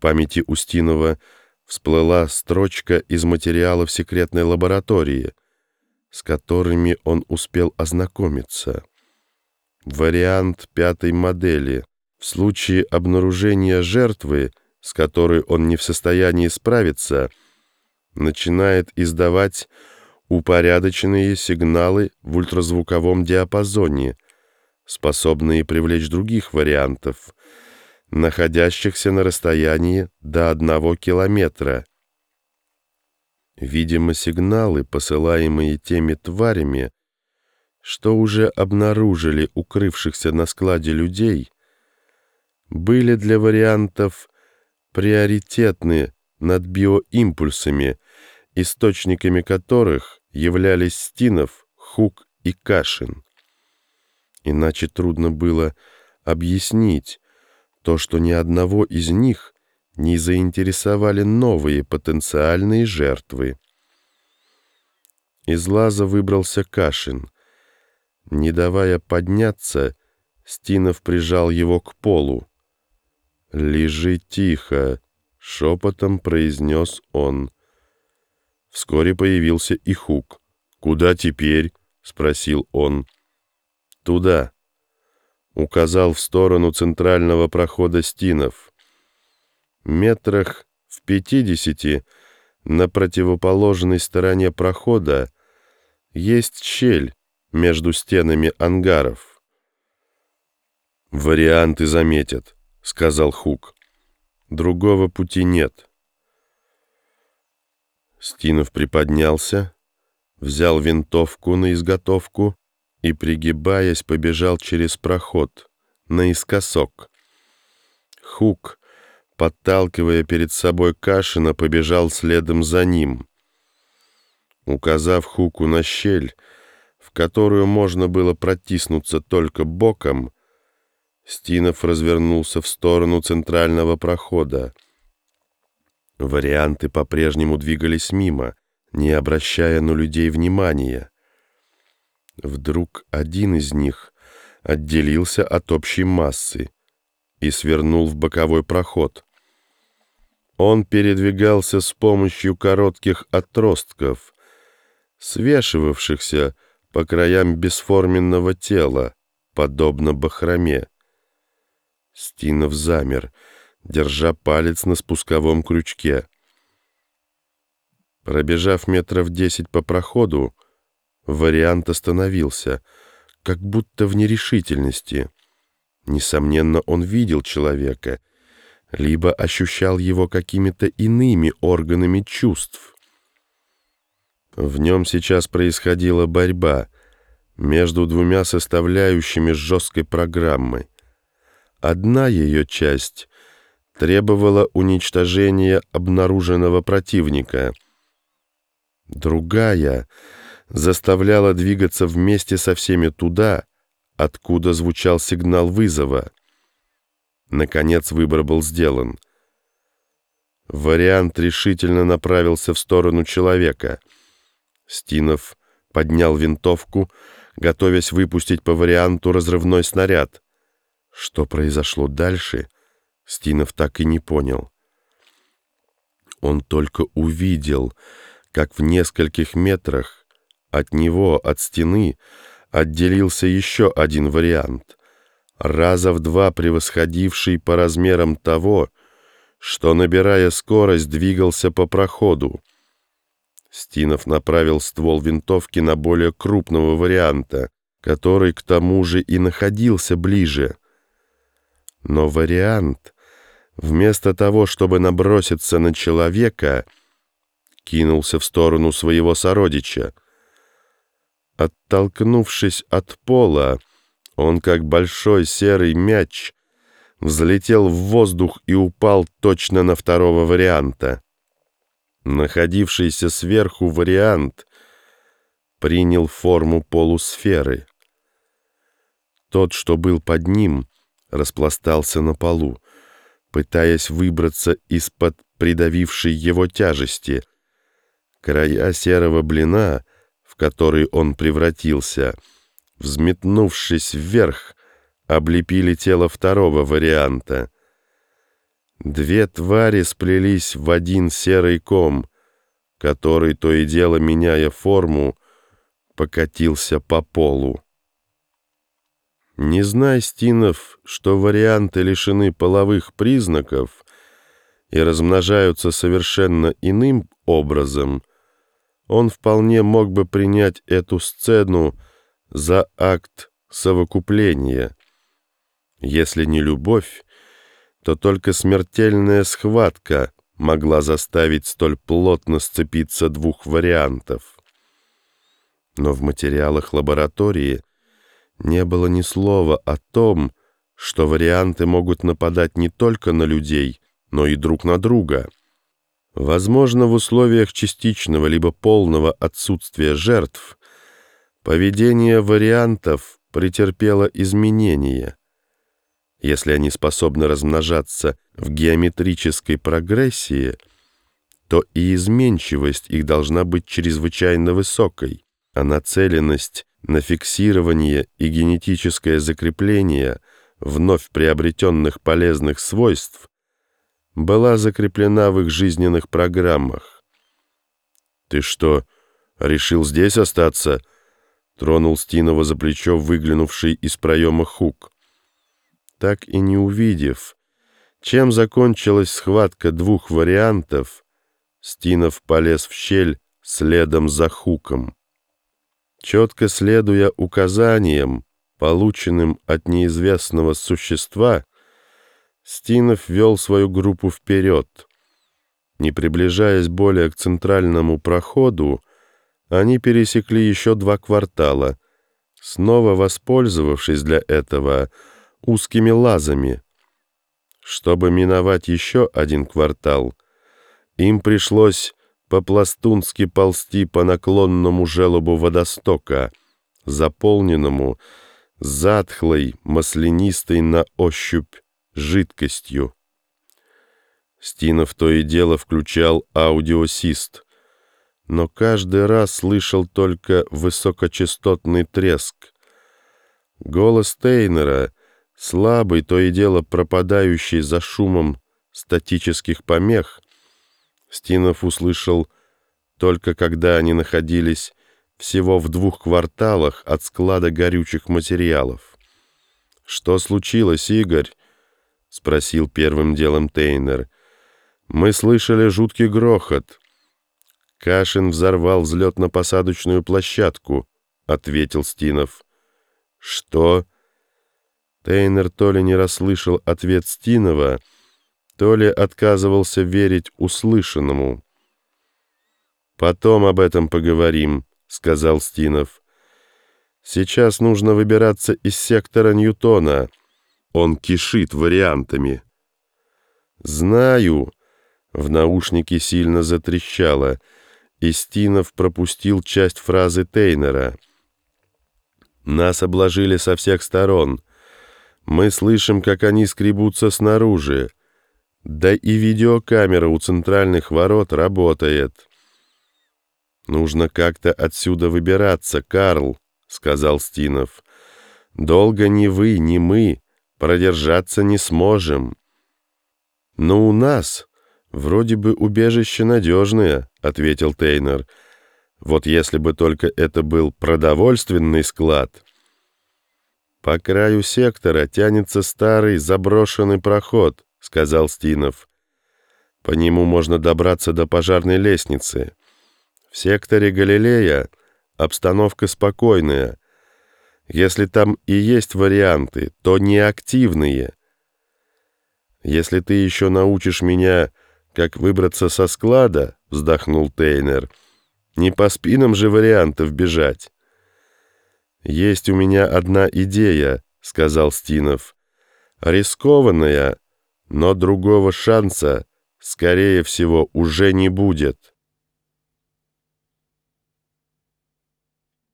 Памяти Устинова всплыла строчка из материалов секретной лаборатории, с которыми он успел ознакомиться. Вариант пятой модели. В случае обнаружения жертвы, с которой он не в состоянии справиться, начинает издавать упорядоченные сигналы в ультразвуковом диапазоне, способные привлечь других вариантов, находящихся на расстоянии до одного километра. Видимо, сигналы, посылаемые теми тварями, что уже обнаружили укрывшихся на складе людей, были для вариантов приоритетны над биоимпульсами, источниками которых являлись Стинов, Хук и Кашин. Иначе трудно было объяснить то, что ни одного из них не заинтересовали новые потенциальные жертвы. Из лаза выбрался Кашин. Не давая подняться, Стинов прижал его к полу. «Лежи тихо», — шепотом произнес он. Вскоре появился и Хук. «Куда теперь?» — спросил он. «Туда», — указал в сторону центрального прохода Стинов. Метрах в пятидесяти на противоположной стороне прохода есть щель между стенами ангаров. «Варианты заметят», — сказал Хук. «Другого пути нет». Стинов приподнялся, взял винтовку на изготовку и, пригибаясь, побежал через проход, наискосок. Хук, подталкивая перед собой Кашина, побежал следом за ним. Указав Хуку на щель, в которую можно было протиснуться только боком, Стинов развернулся в сторону центрального прохода. Варианты по-прежнему двигались мимо, не обращая на людей внимания. Вдруг один из них отделился от общей массы и свернул в боковой проход. Он передвигался с помощью коротких отростков, свешивавшихся по краям бесформенного тела, подобно бахроме. Стинов замер — держа палец на спусковом крючке. Пробежав метров десять по проходу, вариант остановился, как будто в нерешительности. Несомненно, он видел человека, либо ощущал его какими-то иными органами чувств. В нем сейчас происходила борьба между двумя составляющими жесткой программы. Одна ее часть требовала уничтожения обнаруженного противника. Другая заставляла двигаться вместе со всеми туда, откуда звучал сигнал вызова. Наконец выбор был сделан. Вариант решительно направился в сторону человека. Стинов поднял винтовку, готовясь выпустить по варианту разрывной снаряд. Что произошло дальше — Стинов так и не понял. Он только увидел, как в нескольких метрах от него, от стены, отделился еще один вариант, раза в два превосходивший по размерам того, что, набирая скорость, двигался по проходу. Стинов направил ствол винтовки на более крупного варианта, который к тому же и находился ближе. Но вариант вместо того, чтобы наброситься на человека, кинулся в сторону своего сородича. Оттолкнувшись от пола, он, как большой серый мяч, взлетел в воздух и упал точно на второго варианта. Находившийся сверху вариант принял форму полусферы. Тот, что был под ним, распластался на полу пытаясь выбраться из-под придавившей его тяжести. Края серого блина, который он превратился, взметнувшись вверх, облепили тело второго варианта. Две твари сплелись в один серый ком, который, то и дело меняя форму, покатился по полу. Не зная Стинов, что варианты лишены половых признаков и размножаются совершенно иным образом, он вполне мог бы принять эту сцену за акт совокупления. Если не любовь, то только смертельная схватка могла заставить столь плотно сцепиться двух вариантов. Но в материалах лаборатории не было ни слова о том, что варианты могут нападать не только на людей, но и друг на друга. Возможно, в условиях частичного либо полного отсутствия жертв поведение вариантов претерпело изменения. Если они способны размножаться в геометрической прогрессии, то и изменчивость их должна быть чрезвычайно высокой, а нацеленность на фиксирование и генетическое закрепление вновь приобретенных полезных свойств была закреплена в их жизненных программах. «Ты что, решил здесь остаться?» — тронул Стинова за плечо выглянувший из проема Хук. Так и не увидев, чем закончилась схватка двух вариантов, Стинов полез в щель следом за Хуком. Четко следуя указаниям, полученным от неизвестного существа, Стинов вел свою группу вперед. Не приближаясь более к центральному проходу, они пересекли еще два квартала, снова воспользовавшись для этого узкими лазами. Чтобы миновать еще один квартал, им пришлось по-пластунски ползти по наклонному желобу водостока, заполненному затхлой, маслянистой на ощупь жидкостью. Стинов то и дело включал аудиосист, но каждый раз слышал только высокочастотный треск. Голос Тейнера, слабый, то и дело пропадающий за шумом статических помех, Стинов услышал только когда они находились всего в двух кварталах от склада горючих материалов. «Что случилось, Игорь?» — спросил первым делом Тейнер. «Мы слышали жуткий грохот». «Кашин взорвал взлетно-посадочную площадку», — ответил Стинов. «Что?» Тейнер то ли не расслышал ответ Стинова, то ли отказывался верить услышанному. «Потом об этом поговорим», — сказал Стинов. «Сейчас нужно выбираться из сектора Ньютона». Он кишит вариантами. «Знаю!» В наушнике сильно затрещало, и Стинов пропустил часть фразы Тейнера. «Нас обложили со всех сторон. Мы слышим, как они скребутся снаружи. Да и видеокамера у центральных ворот работает». «Нужно как-то отсюда выбираться, Карл», — сказал Стинов. «Долго ни вы, ни мы продержаться не сможем. Но у нас вроде бы убежище надежное, ответил Тейнер. Вот если бы только это был продовольственный склад. По краю сектора тянется старый заброшенный проход, сказал Стинов. По нему можно добраться до пожарной лестницы. В секторе Галилея обстановка спокойная, если там и есть варианты, то неактивные. Если ты еще научишь меня, как выбраться со склада, вздохнул Тейнер, не по спинам же вариантов бежать. Есть у меня одна идея, сказал Стинов. Рискованная, но другого шанса, скорее всего, уже не будет.